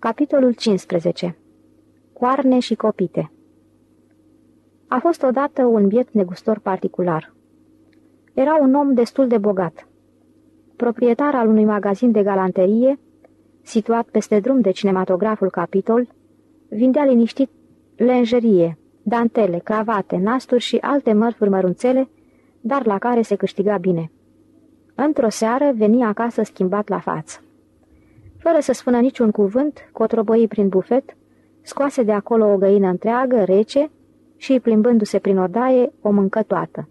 Capitolul 15 Coarne și copite A fost odată un biet negustor particular. Era un om destul de bogat. Proprietar al unui magazin de galanterie, situat peste drum de cinematograful Capitol, vindea liniștit lenjerie, dantele, cravate, nasturi și alte mărfuri mărunțele, dar la care se câștiga bine. Într-o seară veni acasă schimbat la față. Fără să spună niciun cuvânt, cotroboi prin bufet, scoase de acolo o găină întreagă, rece, și, plimbându-se prin odaie, o mâncă toată.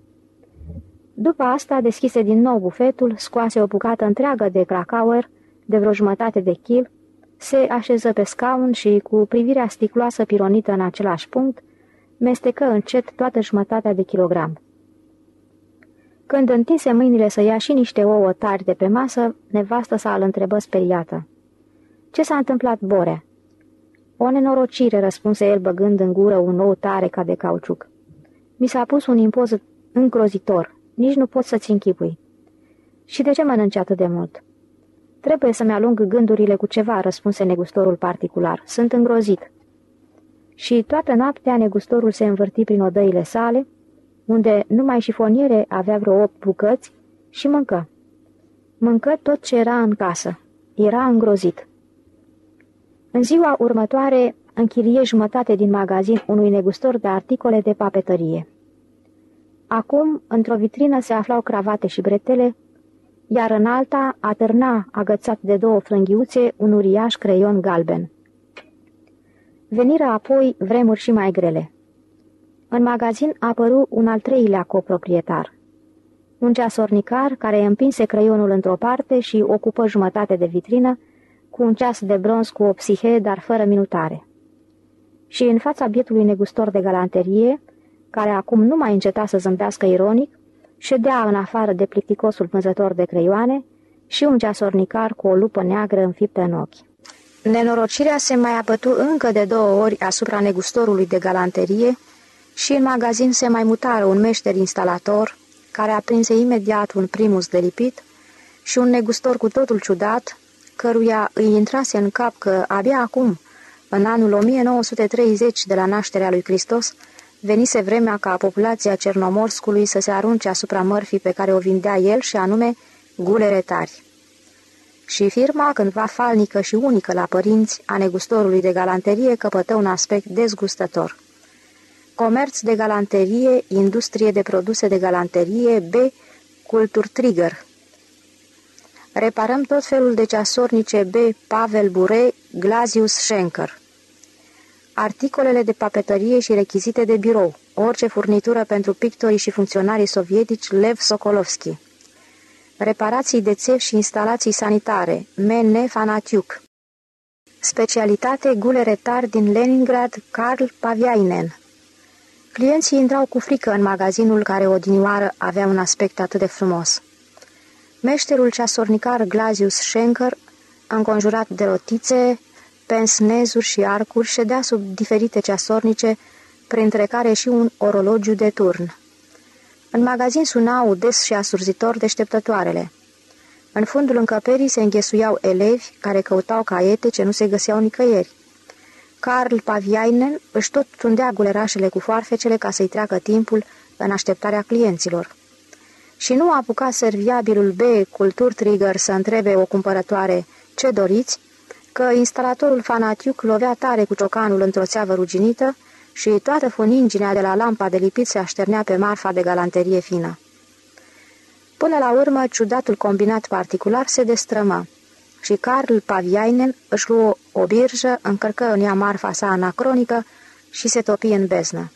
După asta deschise din nou bufetul, scoase o bucată întreagă de cracauer, de vreo jumătate de kil, se așeză pe scaun și, cu privirea sticloasă pironită în același punct, mestecă încet toată jumătatea de kilogram. Când întinse mâinile să ia și niște ouă tari de pe masă, nevastă sa îl întrebă speriată. Ce s-a întâmplat, Borea?" O nenorocire," răspunse el băgând în gură un ou tare ca de cauciuc. Mi s-a pus un impozit încrozitor. Nici nu pot să-ți închipui." Și de ce mănânci atât de mult?" Trebuie să-mi alung gândurile cu ceva," răspunse negustorul particular. Sunt îngrozit." Și toată noaptea negustorul se învârti prin odăile sale, unde numai șifoniere avea vreo opt bucăți și mâncă. Mâncă tot ce era în casă. Era îngrozit. În ziua următoare închirie jumătate din magazin unui negustor de articole de papetărie. Acum, într-o vitrină se aflau cravate și bretele, iar în alta atârna, agățat de două frânghiuțe, un uriaș creion galben. Veniră apoi vremuri și mai grele. În magazin apăru un al treilea coproprietar. Un ceasornicar care împinse creionul într-o parte și ocupă jumătate de vitrină, cu un ceas de bronz cu o psihe, dar fără minutare. Și în fața bietului negustor de galanterie, care acum nu mai înceta să zâmbească ironic, ședea în afară de plicticosul vânzător de creioane și un ceasornicar cu o lupă neagră înfiptă în ochi. Nenorocirea se mai abătu încă de două ori asupra negustorului de galanterie și în magazin se mai mutară un meșter instalator, care aprinse imediat un primus de lipit, și un negustor cu totul ciudat, căruia îi intrase în cap că abia acum, în anul 1930 de la nașterea lui Hristos, venise vremea ca populația Cernomorscului să se arunce asupra mărfii pe care o vindea el și anume gulere tari. Și firma, cândva falnică și unică la părinți, a negustorului de galanterie căpătă un aspect dezgustător. Comerț de galanterie, industrie de produse de galanterie, B, cultur trigger, reparăm tot felul de ceasornice B. Pavel Bure, Glazius Schenker. Articolele de papetărie și rechizite de birou, orice furnitură pentru pictorii și funcționarii sovietici Lev Sokolovski. Reparații de țevi și instalații sanitare, Mene Fanatiuk. Specialitate gulere tari din Leningrad, Karl Paviainen. Clienții intrau cu frică în magazinul care odinioară avea un aspect atât de frumos. Meșterul ceasornicar Glazius Schenker, înconjurat de rotițe, pensnezuri și arcuri, ședea sub diferite ceasornice, printre care și un orologiu de turn. În magazin sunau des și asurzitor deșteptătoarele. În fundul încăperii se înghesuiau elevi care căutau caiete ce nu se găseau nicăieri. Carl Paviainen își tot tundea gulerașele cu foarfecele ca să-i treacă timpul în așteptarea clienților și nu apuca serviabilul B Cultur Trigger să întrebe o cumpărătoare ce doriți, că instalatorul fanatiuc lovea tare cu ciocanul într-o țeavă ruginită și toată funinginea de la lampa de lipit se așternea pe marfa de galanterie fină. Până la urmă, ciudatul combinat particular se destrămă și Carl Paviainen își luă o birjă, încărcă în ea marfa sa anacronică și se topi în beznă.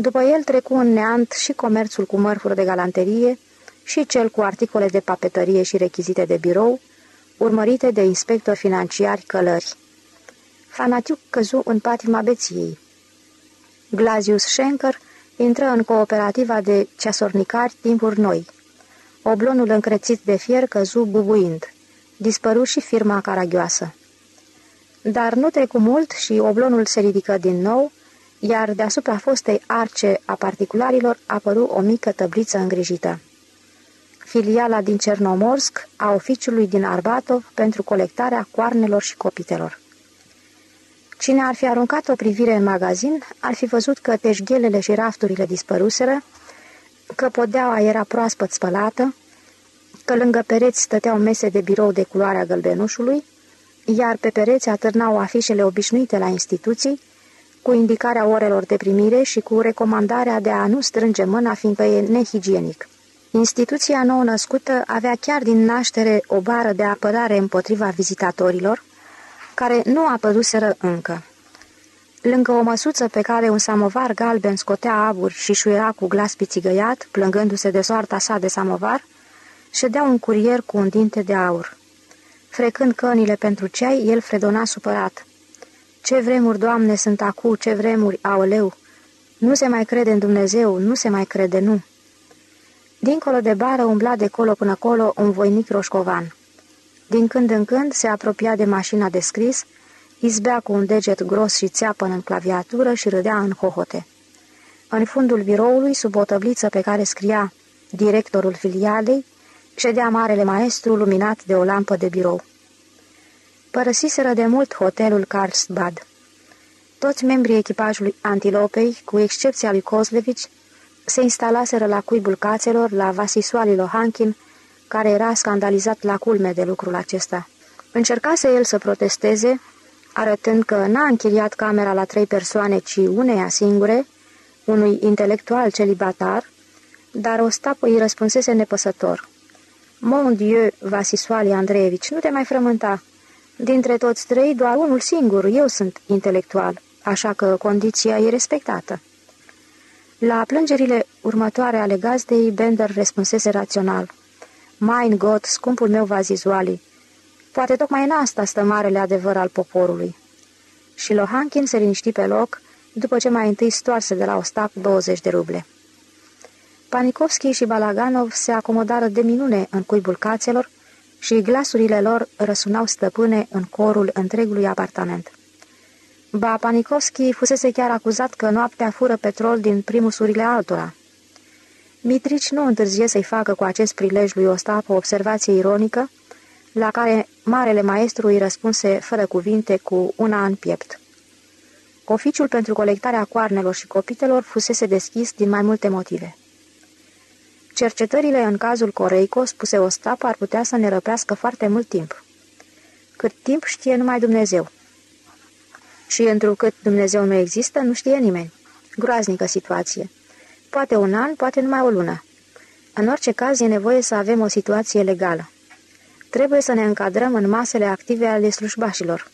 După el trecu în neant și comerțul cu mărfuri de galanterie și cel cu articole de papetărie și rechizite de birou, urmărite de inspectori financiari călări. Fanatiuc căzu în patima beției. Glazius Schenker intră în cooperativa de ceasornicari timpuri noi. Oblonul încrețit de fier căzu bubuind. Dispăru și firma caragioasă. Dar nu trecu mult și oblonul se ridică din nou, iar deasupra fostei arce a particularilor apăru o mică tăbliță îngrijită. Filiala din Cernomorsk a oficiului din Arbatov pentru colectarea coarnelor și copitelor. Cine ar fi aruncat o privire în magazin, ar fi văzut că teșghelele și rafturile dispăruseră, că podeaua era proaspăt spălată, că lângă pereți stăteau mese de birou de culoarea gălbenușului, iar pe pereți atârnau afișele obișnuite la instituții, cu indicarea orelor de primire și cu recomandarea de a nu strânge mâna, fiindcă e nehigienic. Instituția nou-născută avea chiar din naștere o bară de apărare împotriva vizitatorilor, care nu apăruseră încă. Lângă o măsuță pe care un samovar galben scotea aburi și șuiera cu glas pițigăiat, plângându-se de soarta sa de samovar, ședea un curier cu un dinte de aur. Frecând cănile pentru ceai, el fredona supărat. Ce vremuri, Doamne, sunt acu, ce vremuri, aoleu! Nu se mai crede în Dumnezeu, nu se mai crede, nu!" Dincolo de bară umbla de colo până colo un voinic roșcovan. Din când în când se apropia de mașina de scris, izbea cu un deget gros și țeapăn în claviatură și râdea în hohote. În fundul biroului, sub o tăbliță pe care scria directorul filialei, ședea marele maestru luminat de o lampă de birou. Părăsiseră de mult hotelul Carlsbad. Toți membrii echipajului Antilopei, cu excepția lui Kozlevici, se instalaseră la cuibul cațelor, la Vasisoali Lohankin, care era scandalizat la culme de lucrul acesta. Încercase el să protesteze, arătând că n-a închiriat camera la trei persoane, ci uneia singure, unui intelectual celibatar, dar Ostap îi răspunsese nepăsător. Mon Dieu, Vasisoali Andreevici, nu te mai frământa. Dintre toți trei, doar unul singur, eu sunt intelectual, așa că condiția e respectată. La plângerile următoare ale gazdei, Bender răspunsese rațional. Mein Gott, scumpul meu vazizuali, poate tocmai în asta stă marele adevăr al poporului. Și Lohankin se liniști pe loc, după ce mai întâi stoarse de la Ostap 20 de ruble. Panikovski și Balaganov se acomodară de minune în cuibul cațelor și glasurile lor răsunau stăpâne în corul întregului apartament. Ba, Panikovski fusese chiar acuzat că noaptea fură petrol din primusurile altora. Mitrici nu întârzie să-i facă cu acest prilej lui Ostap o observație ironică, la care marele maestru îi răspunse fără cuvinte cu una în piept. Oficiul pentru colectarea coarnelor și copitelor fusese deschis din mai multe motive. Cercetările în cazul Coreico, spuse Ostap, ar putea să ne răpească foarte mult timp. Cât timp știe numai Dumnezeu. Și întrucât Dumnezeu nu există, nu știe nimeni. Groaznică situație. Poate un an, poate numai o lună. În orice caz, e nevoie să avem o situație legală. Trebuie să ne încadrăm în masele active ale slujbașilor.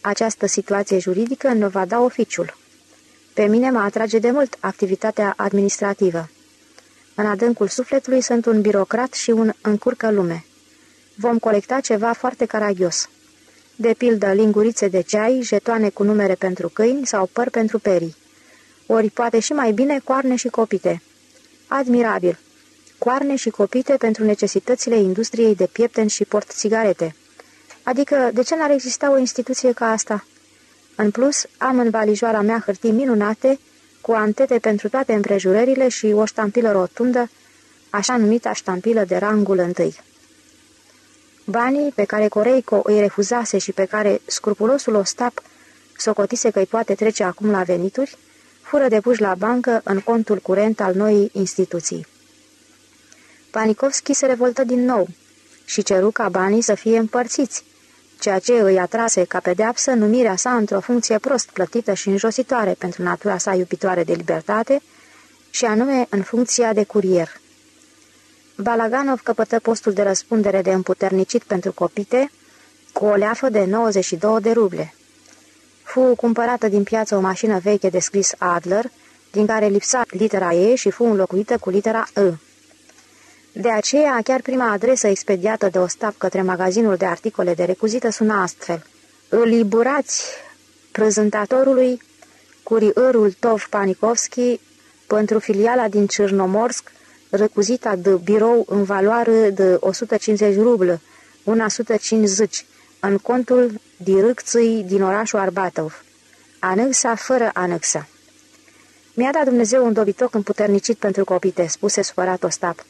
Această situație juridică ne va da oficiul. Pe mine mă atrage de mult activitatea administrativă. În adâncul sufletului sunt un birocrat și un încurcă lume. Vom colecta ceva foarte caragios. De pildă, lingurițe de ceai, jetoane cu numere pentru câini sau păr pentru perii. Ori poate și mai bine coarne și copite. Admirabil! Coarne și copite pentru necesitățile industriei de piepteni și port-țigarete. Adică, de ce n-ar exista o instituție ca asta? În plus, am în valijoara mea hârtii minunate, cu antete pentru toate împrejurările și o ștampilă rotundă, așa numita ștampilă de rangul întâi. Banii pe care Coreico îi refuzase și pe care scrupulosul Ostap socotise că îi poate trece acum la venituri, fură depuși la bancă în contul curent al noii instituții. Panikovski se revoltă din nou și ceru ca banii să fie împărțiți, ceea ce îi atrase ca pedeapsă numirea sa într-o funcție prost plătită și înjositoare pentru natura sa iubitoare de libertate, și anume în funcția de curier. Balaganov căpătă postul de răspundere de împuternicit pentru copite cu o leafă de 92 de ruble. Fu cumpărată din piață o mașină veche de scris Adler, din care lipsa litera E și fu înlocuită cu litera E. De aceea, chiar prima adresă expediată de Ostap către magazinul de articole de recuzită suna astfel. Îl liburați prezentatorului curiărul Tov Panikovski pentru filiala din Cernomorsk, recuzita de birou în valoare de 150 rublă, 150, în contul direcției din orașul Arbatov. Anexa fără anexa. Mi-a dat Dumnezeu un dobitoc împuternicit pentru copite, spuse supărat Ostap.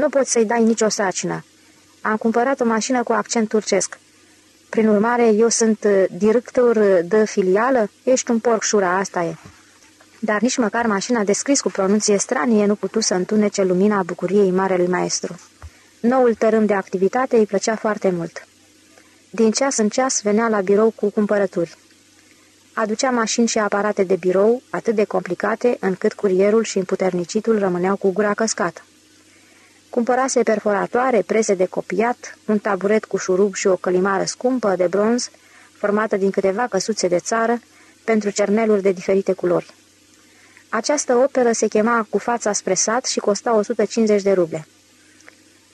Nu poți să-i dai nicio sacină. Am cumpărat o mașină cu accent turcesc. Prin urmare, eu sunt uh, director de filială? Ești un porc șura, asta e. Dar nici măcar mașina descris cu pronunție stranie nu putu să întunece lumina bucuriei marelui maestru. Noul tărâm de activitate îi plăcea foarte mult. Din ceas în ceas venea la birou cu cumpărături. Aducea mașini și aparate de birou atât de complicate încât curierul și împuternicitul rămâneau cu gura căscată. Cumpărase perforatoare, prese de copiat, un taburet cu șurub și o călimară scumpă de bronz, formată din câteva căsuțe de țară, pentru cerneluri de diferite culori. Această operă se chema Cu fața spre sat și costa 150 de ruble.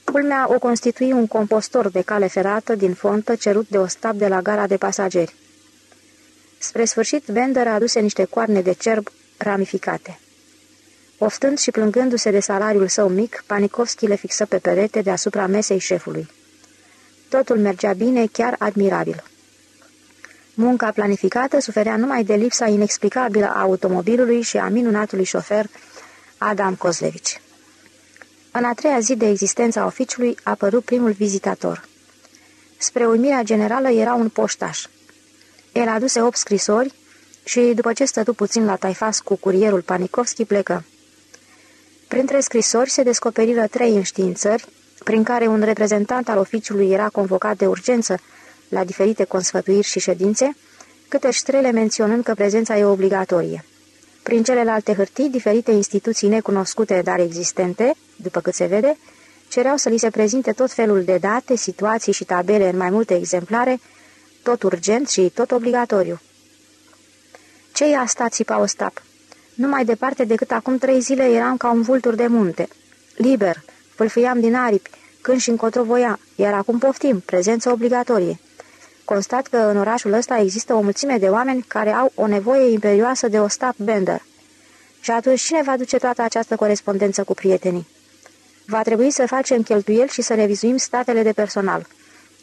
Culmea o constitui un compostor de cale ferată din fontă cerut de o stab de la gara de pasageri. Spre sfârșit, Bender aduse niște coarne de cerb ramificate. Oftând și plângându-se de salariul său mic, Panikovski le fixă pe perete deasupra mesei șefului. Totul mergea bine, chiar admirabil. Munca planificată suferea numai de lipsa inexplicabilă a automobilului și a minunatului șofer Adam Kozlevici. În a treia zi de existența oficiului a apărut primul vizitator. Spre uimirea generală era un poștaș. El aduse opt scrisori și, după ce stătu puțin la taifas cu curierul Panikovski, plecă. Printre scrisori se descoperiră trei înștiințări, prin care un reprezentant al oficiului era convocat de urgență la diferite consfătuiri și ședințe, câte ștrele menționând că prezența e obligatorie. Prin celelalte hârtii, diferite instituții necunoscute, dar existente, după cât se vede, cereau să li se prezinte tot felul de date, situații și tabele în mai multe exemplare, tot urgent și tot obligatoriu. Ce e asta, țipa Ostap? Nu mai departe decât acum trei zile eram ca un vultur de munte. Liber, fâlfâiam din aripi, când și încotro voia, iar acum poftim, prezență obligatorie. Constat că în orașul ăsta există o mulțime de oameni care au o nevoie imperioasă de Ostap Bender. Și atunci cine va duce toată această corespondență cu prietenii? Va trebui să facem cheltuieli și să revizuim statele de personal.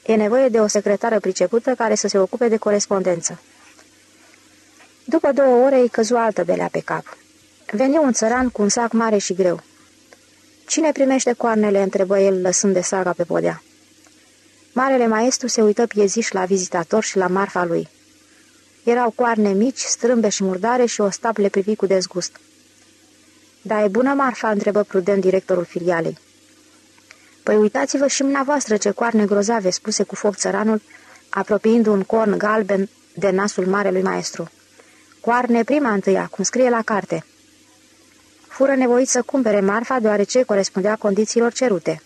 E nevoie de o secretară pricepută care să se ocupe de corespondență. După două ore îi căzu altă belea pe cap. Veni un țăran cu un sac mare și greu. Cine primește coarnele?" întrebă el, lăsând de saga pe podea. Marele maestru se uită pieziș la vizitator și la marfa lui. Erau coarne mici, strâmbe și murdare și o stap le privi cu dezgust. Da, e bună marfa?" întrebă prudent directorul filialei. Păi uitați-vă și dumneavoastră ce coarne grozave," spuse cu foc țăranul, apropiind un corn galben de nasul marelui maestru. Coarne prima întâia, cum scrie la carte. Fură nevoit să cumpere marfa, deoarece corespundea condițiilor cerute.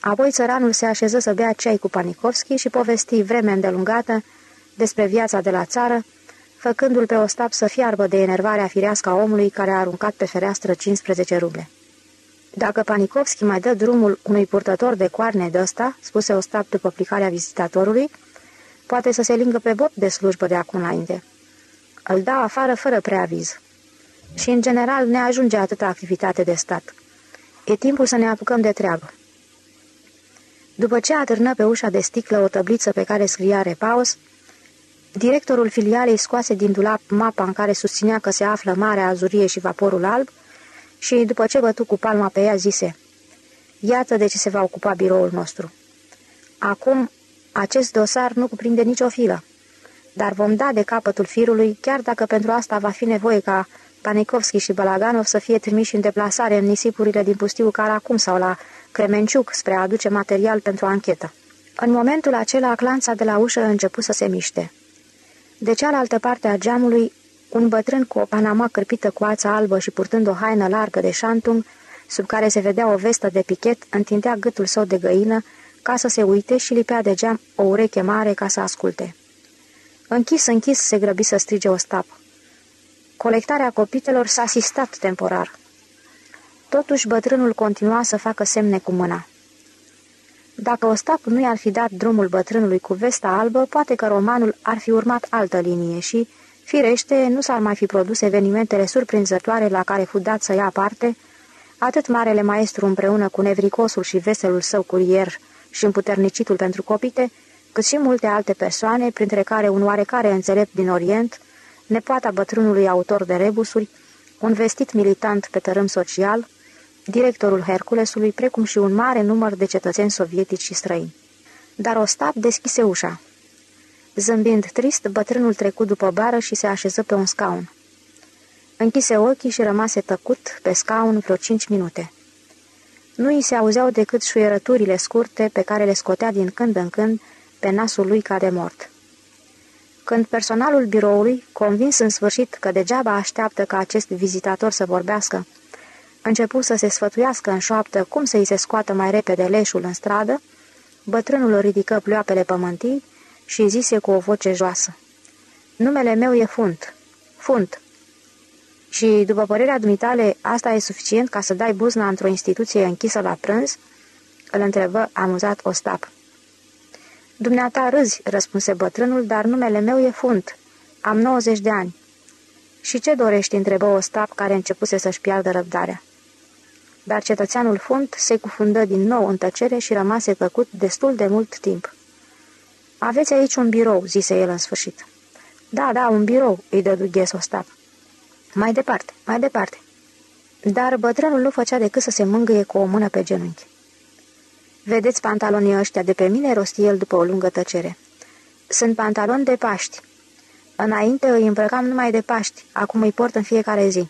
Apoi țăranul se așeză să bea ceai cu Panikovski și povesti vreme îndelungată despre viața de la țară, făcându-l pe Ostap să fiarbă de enervarea firească a omului care a aruncat pe fereastră 15 ruble. Dacă Panikovski mai dă drumul unui purtător de coarne de ăsta, spuse Ostap după plicarea vizitatorului, poate să se lingă pe bot de slujbă de acum înainte. Îl dau afară fără preaviz. Și, în general, ne ajunge atâta activitate de stat. E timpul să ne apucăm de treabă. După ce atârnă pe ușa de sticlă o tăbliță pe care scria repaus, directorul filialei scoase din dulap mapa în care susținea că se află Marea Azurie și Vaporul Alb și, după ce bătu cu palma pe ea, zise Iată de ce se va ocupa biroul nostru. Acum, acest dosar nu cuprinde nicio filă, dar vom da de capătul firului, chiar dacă pentru asta va fi nevoie ca Panikovski și Balaganov să fie trimiși în deplasare în nisipurile din pustiu Caracum sau la Cremenciuc spre a aduce material pentru anchetă. În momentul acela, clanța de la ușă a început să se miște. De cealaltă parte a geamului, un bătrân cu o panama cârpită cu ața albă și purtând o haină largă de șantung, sub care se vedea o vestă de pichet, întindea gâtul său de găină ca să se uite și lipea de geam o ureche mare ca să asculte. Închis, închis, se grăbi să strige o stapă. Colectarea copitelor s-a asistat temporar. Totuși bătrânul continua să facă semne cu mâna. Dacă Ostap nu i-ar fi dat drumul bătrânului cu vesta albă, poate că romanul ar fi urmat altă linie și, firește, nu s-ar mai fi produs evenimentele surprinzătoare la care fu dat să ia parte, atât marele maestru împreună cu nevricosul și veselul său curier și împuternicitul pentru copite, cât și multe alte persoane, printre care un oarecare înțelept din Orient, nepoata bătrânului autor de rebusuri, un vestit militant pe tărâm social, directorul Herculesului, precum și un mare număr de cetățeni sovietici și străini. Dar Ostap deschise ușa. Zâmbind trist, bătrânul trecut după bară și se așeză pe un scaun. Închise ochii și rămase tăcut pe scaun vreo cinci minute. Nu îi se auzeau decât șuierăturile scurte pe care le scotea din când în când pe nasul lui ca de mort. Când personalul biroului, convins în sfârșit că degeaba așteaptă ca acest vizitator să vorbească, începu să se sfătuiască în șoaptă cum să-i se scoată mai repede leșul în stradă, bătrânul ridică plioapele pământii și zise cu o voce joasă. Numele meu e Funt. Funt. Și, după părerea dumitale, asta e suficient ca să dai buzna într-o instituție închisă la prânz?" îl întrebă amuzat Ostap. Dumneata râzi," răspunse bătrânul, dar numele meu e Funt. Am 90 de ani." Și ce dorești?" întrebă Ostap, care începuse să-și piardă răbdarea. Dar cetățeanul Funt se cufundă din nou în tăcere și rămase tăcut destul de mult timp. Aveți aici un birou," zise el în sfârșit. Da, da, un birou," îi dădu ghes Ostap. Mai departe, mai departe." Dar bătrânul nu făcea decât să se mângâie cu o mână pe genunchi. Vedeți pantalonii ăștia de pe mine?" rosti el după o lungă tăcere. Sunt pantaloni de Paști. Înainte îi îmbrăcam numai de Paști, acum îi port în fiecare zi."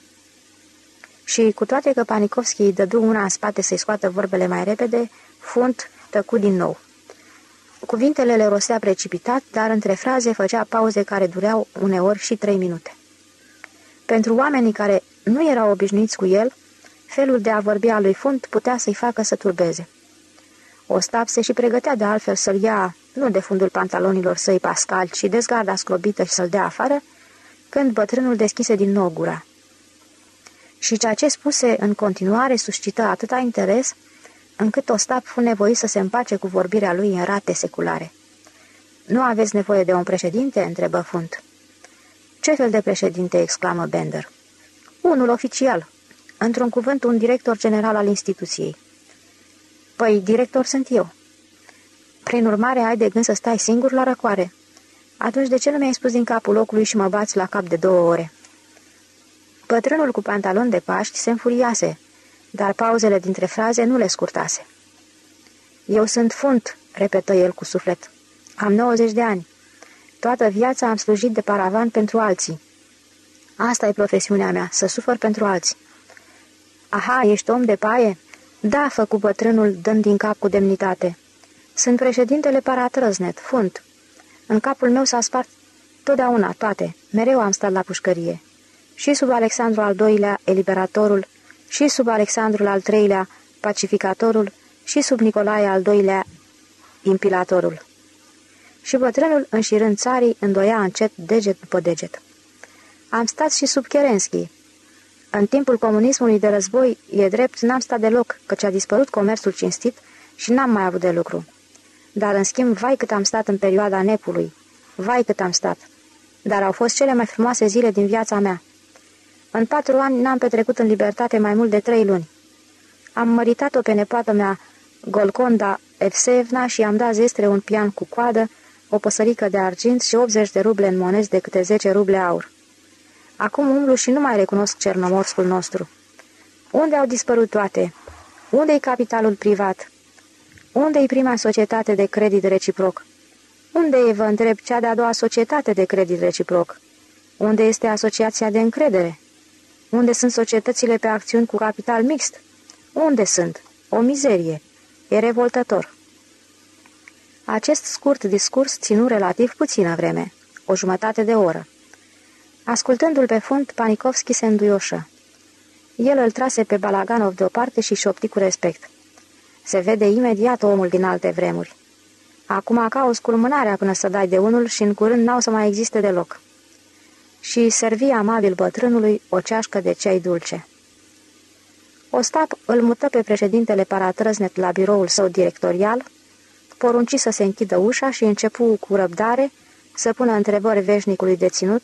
Și cu toate că Panikovski îi dădu una în spate să-i scoată vorbele mai repede, Funt tăcu din nou. Cuvintele le rostea precipitat, dar între fraze făcea pauze care dureau uneori și trei minute. Pentru oamenii care nu erau obișnuiți cu el, felul de a vorbi al lui Funt putea să-i facă să turbeze. Ostap se și pregătea de altfel să-l ia, nu de fundul pantalonilor săi pascal, ci de zgarda scrobită și să-l dea afară, când bătrânul deschise din nou gura. Și ceea ce spuse în continuare suscită atâta interes, încât Ostap fu nevoit să se împace cu vorbirea lui în rate seculare. Nu aveți nevoie de un președinte?" întrebă Funt. Ce fel de președinte?" exclamă Bender. Unul oficial. Într-un cuvânt, un director general al instituției. Păi, director sunt eu. Prin urmare, ai de gând să stai singur la răcoare. Atunci de ce nu mi-ai spus din capul locului și mă bați la cap de două ore? Pătrânul cu pantalon de paști se înfuriase, dar pauzele dintre fraze nu le scurtase. Eu sunt funt, repetă el cu suflet. Am 90 de ani. Toată viața am slujit de paravan pentru alții. Asta e profesiunea mea, să sufăr pentru alții. Aha, ești om de paie? Da, făcu bătrânul, dând din cap cu demnitate. Sunt președintele Paratrăznet, funt. În capul meu s-a spart totdeauna toate. Mereu am stat la pușcărie. Și sub Alexandru al II-lea, eliberatorul, și sub Alexandru al III-lea, pacificatorul, și sub Nicolae al II-lea, impilatorul. Și bătrânul, înșirând țarii, îndoia încet deget după deget. Am stat și sub Kerenski, în timpul comunismului de război, e drept, n-am stat deloc, căci a dispărut comerțul cinstit și n-am mai avut de lucru. Dar, în schimb, vai cât am stat în perioada nepului. Vai cât am stat. Dar au fost cele mai frumoase zile din viața mea. În patru ani n-am petrecut în libertate mai mult de trei luni. Am măritat-o pe nepoată mea, Golconda Evsevna, și am dat zestre un pian cu coadă, o păsărică de argint și 80 de ruble în monezi de câte 10 ruble aur. Acum umblu și nu mai recunosc Cernomorscul nostru. Unde au dispărut toate? Unde-i capitalul privat? Unde-i prima societate de credit reciproc? Unde e, vă întreb, cea de-a doua societate de credit reciproc? Unde este asociația de încredere? Unde sunt societățile pe acțiuni cu capital mixt? Unde sunt? O mizerie. E revoltător. Acest scurt discurs ținu relativ puțină vreme, o jumătate de oră. Ascultându-l pe fund, Panikovski se înduioșă. El îl trase pe Balaganov deoparte și șopti cu respect. Se vede imediat omul din alte vremuri. Acum cauți culmânarea până să dai de unul și în curând n-au să mai existe deloc. Și servi amabil bătrânului o ceașcă de ceai dulce. Ostap îl mută pe președintele Paratrăznet la biroul său directorial, porunci să se închidă ușa și începu cu răbdare să pună întrebări veșnicului deținut,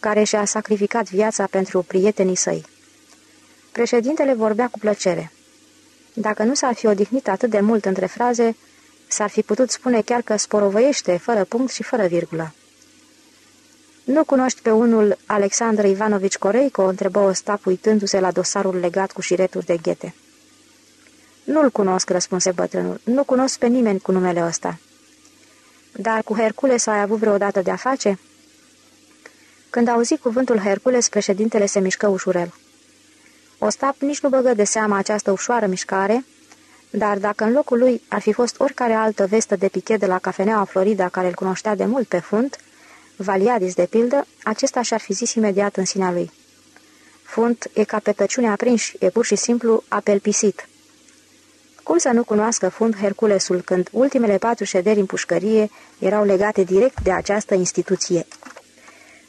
care și-a sacrificat viața pentru prietenii săi. Președintele vorbea cu plăcere. Dacă nu s-ar fi odihnit atât de mult între fraze, s-ar fi putut spune chiar că sporovăiește, fără punct și fără virgulă. Nu cunoști pe unul Alexandru Ivanovici Coreico?" întrebă Ostap uitându-se la dosarul legat cu șireturi de ghete. Nu-l cunosc," răspunse bătrânul. Nu cunosc pe nimeni cu numele ăsta." Dar cu Hercules ai avut vreodată de-a face?" Când auzi cuvântul Hercules, președintele se mișcă ușurel. Ostap nici nu băgă de seama această ușoară mișcare, dar dacă în locul lui ar fi fost oricare altă vestă de pichet de la cafeneaua Florida care îl cunoștea de mult pe fund, Valiadis de pildă, acesta și-ar fi zis imediat în sinea lui. Funt e ca pe tăciune aprinși, e pur și simplu apelpisit. Cum să nu cunoască fund Herculesul când ultimele patru șederi în pușcărie erau legate direct de această instituție?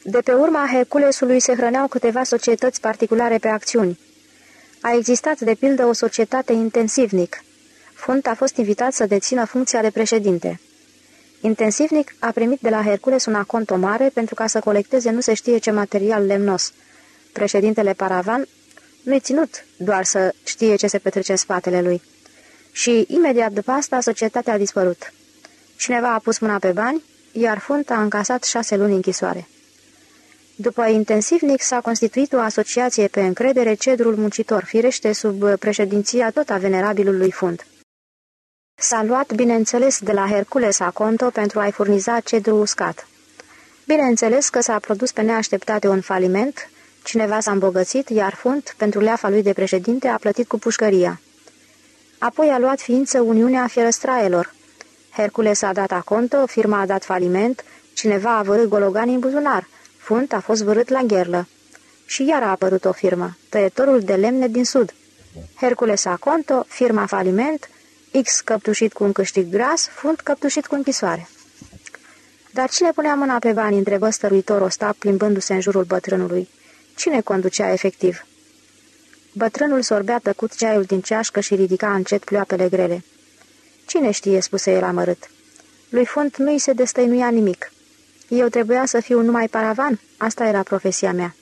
De pe urma Herculesului se hrăneau câteva societăți particulare pe acțiuni. A existat, de pildă, o societate intensivnic. Fund a fost invitat să dețină funcția de președinte. Intensivnic a primit de la Hercules un aconto mare pentru ca să colecteze nu se știe ce material lemnos. Președintele Paravan nu-i ținut doar să știe ce se petrece în spatele lui. Și imediat după asta societatea a dispărut. Cineva a pus mâna pe bani, iar Funt a încasat șase luni închisoare. După intensivnic s-a constituit o asociație pe încredere Cedrul Muncitor, firește sub președinția tot a venerabilului Fund. S-a luat, bineînțeles, de la Hercules Aconto pentru a-i furniza cedru uscat. Bineînțeles că s-a produs pe neașteptate un faliment, cineva s-a îmbogățit, iar Fund, pentru leafa lui de președinte, a plătit cu pușcăria. Apoi a luat ființă Uniunea Fierăstraelor. Hercules a dat Aconto, firma a dat faliment, cineva a vărât gologanii în buzunar, Fund a fost vărât la gherlă. Și iar a apărut o firmă, tăietorul de lemne din sud. Hercules Aconto, firma faliment, X căptușit cu un câștig gras, Fund căptușit cu închisoare. Dar cine punea mâna pe bani, întrebă stăruitor Ostap, plimbându-se în jurul bătrânului. Cine conducea efectiv? Bătrânul sorbea tăcut ceaiul din ceașcă și ridica încet pleoapele grele. Cine știe, spuse el amărât. Lui Fund nu-i se destăinuia nimic. Eu trebuia să fiu numai paravan, asta era profesia mea.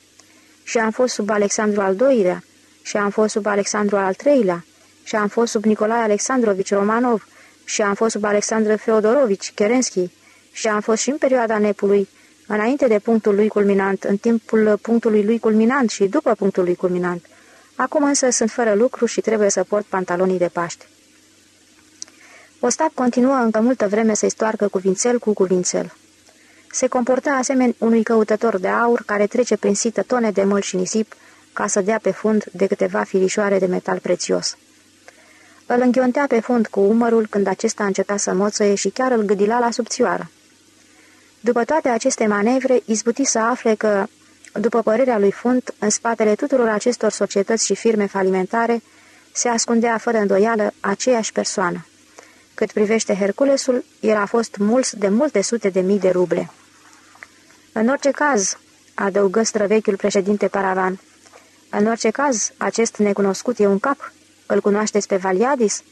Și am fost sub Alexandru al II-lea, și am fost sub Alexandru al III-lea, și am fost sub Nicolae Alexandrovici Romanov, și am fost sub Alexandru Feodorovici Kerenski, și am fost și în perioada nepului, înainte de punctul lui culminant, în timpul punctului lui culminant și după punctul lui culminant. Acum însă sunt fără lucru și trebuie să port pantalonii de Paște. Ostap continuă încă multă vreme să-i stoarcă cuvințel cu cuvințel. Se comporta asemenea unui căutător de aur care trece prin sită tone de măl și nisip ca să dea pe fund de câteva firișoare de metal prețios. Îl înghiontea pe fund cu umărul când acesta înceta să moțăie și chiar îl gâdila la subțioară. După toate aceste manevre, izbuti să afle că, după părerea lui Fund, în spatele tuturor acestor societăți și firme falimentare, se ascundea fără îndoială aceeași persoană. Cât privește Herculesul, el a fost mulți de multe sute de mii de ruble. În orice caz, adăugă străvechiul președinte Paravan, în orice caz, acest necunoscut e un cap. Îl cunoașteți pe Valiadis?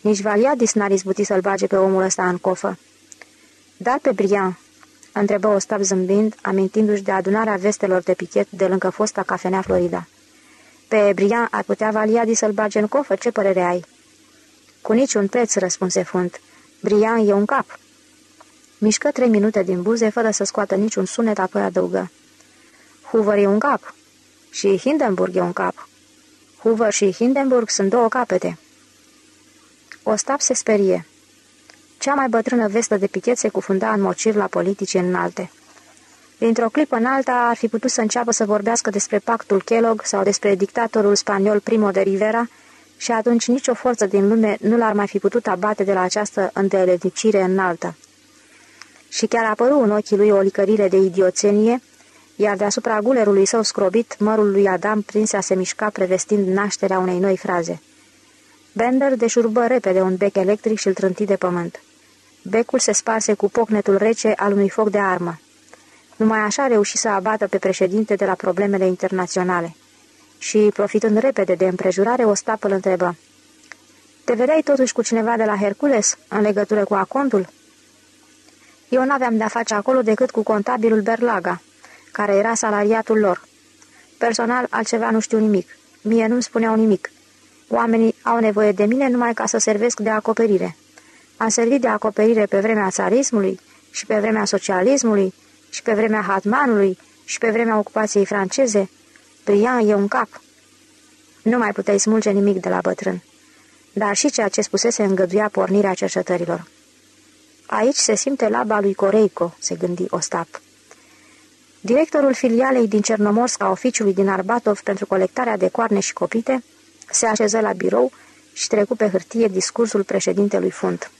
Nici Valiadis n-ar izbuti să-l bage pe omul ăsta în cofă. Dar pe Brian, întrebă Ostap zâmbind, amintindu-și de adunarea vestelor de pichet de lângă fosta cafenea Florida. Pe Brian ar putea Valiadis să-l bage în cofă? Ce părere ai?" Cu niciun preț, răspunse Funt. Brian e un cap. Mișcă trei minute din buze, fără să scoată niciun sunet, apoi adăugă. Hoover e un cap. Și Hindenburg e un cap. Hoover și Hindenburg sunt două capete. Ostap se sperie. Cea mai bătrână vestă de pichet se cufunda în mocir la politici înalte. Dintr-o clipă în alta ar fi putut să înceapă să vorbească despre pactul Kellogg sau despre dictatorul spaniol Primo de Rivera și atunci nicio forță din lume nu l-ar mai fi putut abate de la această îndeletnicire înaltă. Și chiar apăru în ochii lui o licărire de idioțenie, iar deasupra gulerului său scrobit, mărul lui Adam prinse a se mișca prevestind nașterea unei noi fraze. Bender deșurbă repede un bec electric și îl trânti de pământ. Becul se sparse cu pocnetul rece al unui foc de armă. Numai așa reuși să abată pe președinte de la problemele internaționale și, profitând repede de împrejurare, o stapă îl întrebă. Te vedeai totuși cu cineva de la Hercules, în legătură cu acontul?" Eu n-aveam de-a face acolo decât cu contabilul Berlaga, care era salariatul lor. Personal, altceva nu știu nimic. Mie nu-mi spuneau nimic. Oamenii au nevoie de mine numai ca să servesc de acoperire. Am servit de acoperire pe vremea țarismului și pe vremea socialismului și pe vremea Hatmanului și pe vremea ocupației franceze, Brian e un cap. Nu mai puteai smulge nimic de la bătrân. Dar și ceea ce spusese îngăduia pornirea cercetărilor. Aici se simte laba lui Coreico, se gândi Ostap. Directorul filialei din Cernomorsk a oficiului din Arbatov pentru colectarea de coarne și copite se așeză la birou și trecu pe hârtie discursul președintelui Funt.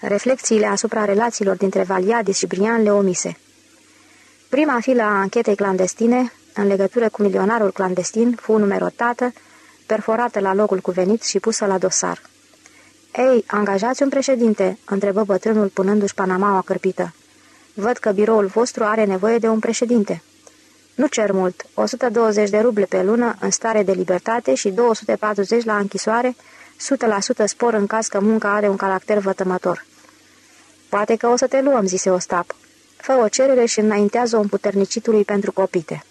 Reflecțiile asupra relațiilor dintre Valiadis și Brian le omise. Prima filă a anchetei clandestine, în legătură cu milionarul clandestin, fu numerotată, perforată la locul cuvenit și pusă la dosar. Ei, angajați un președinte?" întrebă bătrânul punându-și panamaua cărpită. Văd că biroul vostru are nevoie de un președinte." Nu cer mult, 120 de ruble pe lună în stare de libertate și 240 la închisoare, 100% spor în caz că munca are un caracter vătămător." Poate că o să te luăm," zise Ostap. Fă o cerere și înaintează-o împuternicitului pentru copite."